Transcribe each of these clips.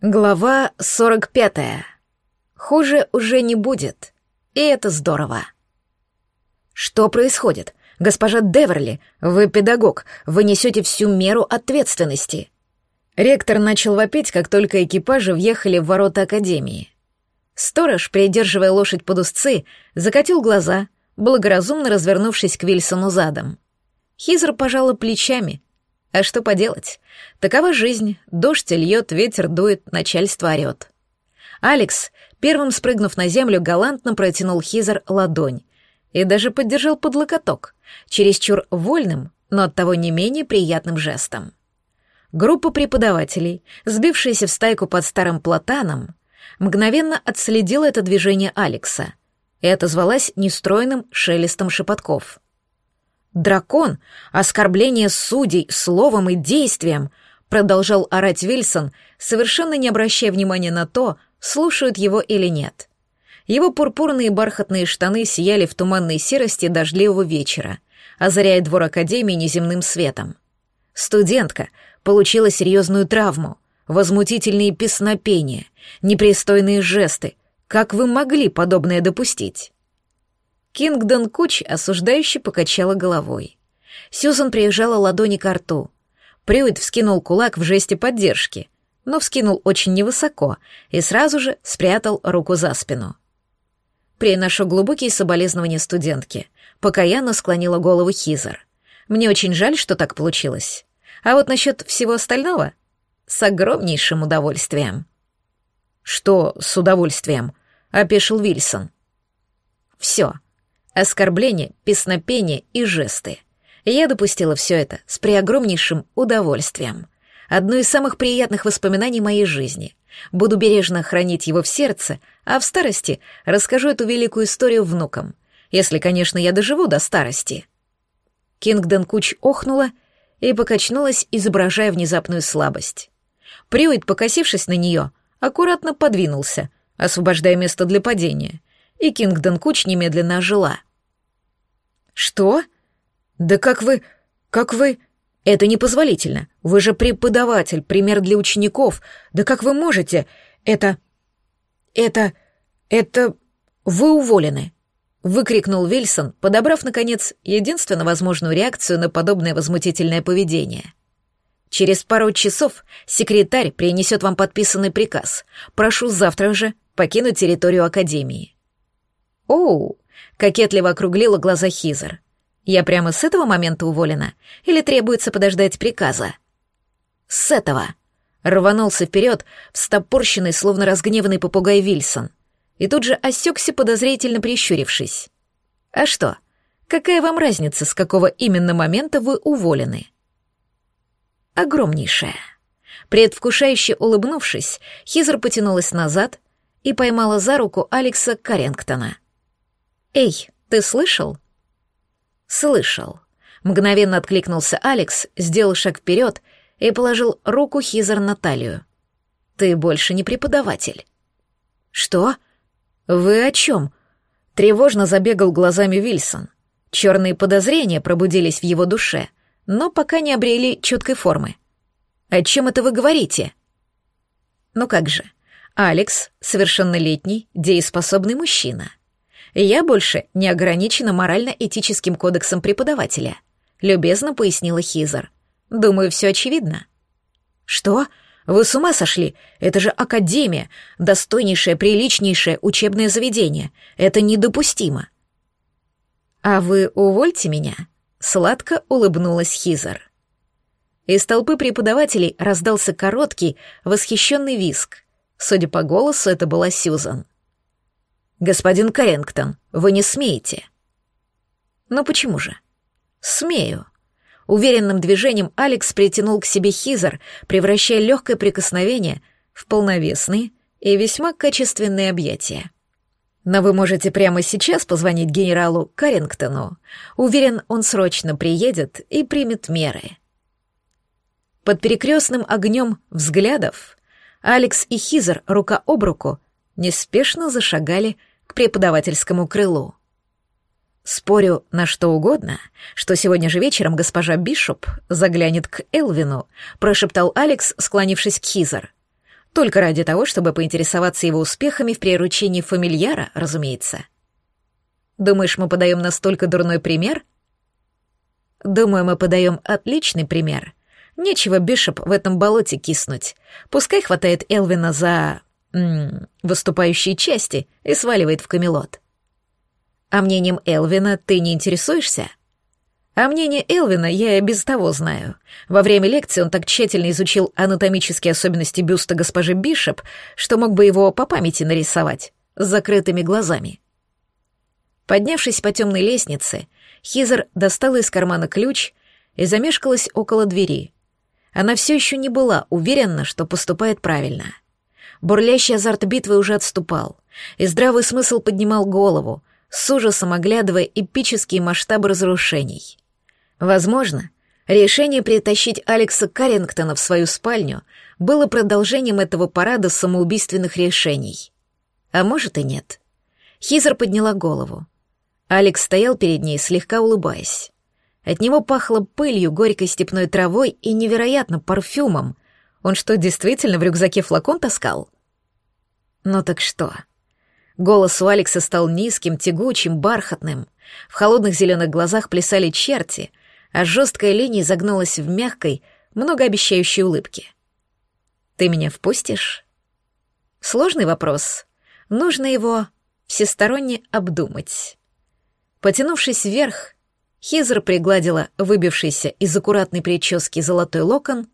Глава 45. Хуже уже не будет. И это здорово. Что происходит? Госпожа Деверли, вы педагог, вы несете всю меру ответственности. Ректор начал вопить, как только экипажи въехали в ворота Академии. Сторож, придерживая лошадь под узцы, закатил глаза, благоразумно развернувшись к Вильсону задом. Хизер пожала плечами — а что поделать? Такова жизнь. Дождь льет, ветер дует, начальство орет. Алекс, первым спрыгнув на землю, галантно протянул Хизер ладонь и даже поддержал под локоток, чересчур вольным, но оттого не менее приятным жестом. Группа преподавателей, сбившаяся в стайку под старым платаном, мгновенно отследила это движение Алекса и отозвалась нестройным шелестом шепотков — Дракон, оскорбление судей словом и действием, продолжал орать Вильсон, совершенно не обращая внимания на то, слушают его или нет. Его пурпурные бархатные штаны сияли в туманной серости дождливого вечера, озаряя двор Академии неземным светом. Студентка получила серьезную травму, возмутительные песнопения, непристойные жесты. Как вы могли подобное допустить? Кингдон Куч осуждающе покачала головой. Сьюзан приезжала ладони к рту. Прюит вскинул кулак в жесте поддержки, но вскинул очень невысоко и сразу же спрятал руку за спину. Приношу глубокие соболезнования студентке. Покаянно склонила голову Хизер. Мне очень жаль, что так получилось. А вот насчет всего остального — с огромнейшим удовольствием. «Что с удовольствием?» — опешил Вильсон. «Все», оскорбления, песнопения и жесты. Я допустила все это с преогромнейшим удовольствием. Одно из самых приятных воспоминаний моей жизни. Буду бережно хранить его в сердце, а в старости расскажу эту великую историю внукам. Если, конечно, я доживу до старости. Кингдон Куч охнула и покачнулась, изображая внезапную слабость. Приуит, покосившись на нее, аккуратно подвинулся, освобождая место для падения, и Кингдон Куч немедленно ожила — «Что? Да как вы... как вы...» «Это непозволительно. Вы же преподаватель, пример для учеников. Да как вы можете? Это... это... это... Вы уволены!» — выкрикнул Вильсон, подобрав, наконец, единственно возможную реакцию на подобное возмутительное поведение. «Через пару часов секретарь принесет вам подписанный приказ. Прошу завтра же покинуть территорию Академии». «Оу, Кокетливо округлила глаза Хизер. «Я прямо с этого момента уволена? Или требуется подождать приказа?» «С этого!» Рванулся вперед, встопорщенный, словно разгневанный попугай Вильсон. И тут же осекся, подозрительно прищурившись. «А что? Какая вам разница, с какого именно момента вы уволены?» «Огромнейшая». Предвкушающе улыбнувшись, Хизер потянулась назад и поймала за руку Алекса Каррингтона — «Эй, ты слышал?» «Слышал». Мгновенно откликнулся Алекс, сделал шаг вперед и положил руку Хизер на талию. «Ты больше не преподаватель». «Что? Вы о чем?» Тревожно забегал глазами Вильсон. Черные подозрения пробудились в его душе, но пока не обрели четкой формы. «О чем это вы говорите?» «Ну как же, Алекс — совершеннолетний, дееспособный мужчина. Я больше не ограничена морально-этическим кодексом преподавателя, любезно пояснила Хизер. Думаю, все очевидно. Что? Вы с ума сошли? Это же академия, достойнейшее, приличнейшее учебное заведение. Это недопустимо. А вы увольте меня, сладко улыбнулась Хизер. Из толпы преподавателей раздался короткий, восхищенный виск. Судя по голосу, это была Сьюзан. «Господин Каррингтон, вы не смеете». «Но почему же?» «Смею». Уверенным движением Алекс притянул к себе Хизер, превращая легкое прикосновение в полновесные и весьма качественные объятия. Но вы можете прямо сейчас позвонить генералу Каррингтону. Уверен, он срочно приедет и примет меры. Под перекрестным огнем взглядов Алекс и Хизер рука об руку неспешно зашагали к преподавательскому крылу. Спорю на что угодно, что сегодня же вечером госпожа Бишоп заглянет к Элвину, прошептал Алекс, склонившись к Хизер. Только ради того, чтобы поинтересоваться его успехами в приручении фамильяра, разумеется. Думаешь, мы подаем настолько дурной пример? Думаю, мы подаем отличный пример. Нечего Бишоп в этом болоте киснуть. Пускай хватает Элвина за... Выступающие части и сваливает в камелот. А мнением Элвина ты не интересуешься? А мнение Элвина я и без того знаю. Во время лекции он так тщательно изучил анатомические особенности бюста госпожи Бишоп, что мог бы его по памяти нарисовать, с закрытыми глазами. Поднявшись по темной лестнице, Хизер достала из кармана ключ и замешкалась около двери. Она все еще не была уверена, что поступает правильно. Бурлящий азарт битвы уже отступал, и здравый смысл поднимал голову, с ужасом оглядывая эпические масштабы разрушений. Возможно, решение притащить Алекса Каррингтона в свою спальню было продолжением этого парада самоубийственных решений. А может и нет. Хизер подняла голову. Алекс стоял перед ней, слегка улыбаясь. От него пахло пылью, горькой степной травой и невероятно парфюмом. Он что, действительно в рюкзаке флакон таскал? Ну так что? Голос у Алекса стал низким, тягучим, бархатным. В холодных зеленых глазах плясали черти, а жесткая линия загнулась в мягкой, многообещающей улыбке. «Ты меня впустишь?» Сложный вопрос. Нужно его всесторонне обдумать. Потянувшись вверх, Хизер пригладила выбившийся из аккуратной прически золотой локон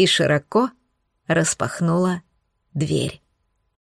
и широко распахнула дверь.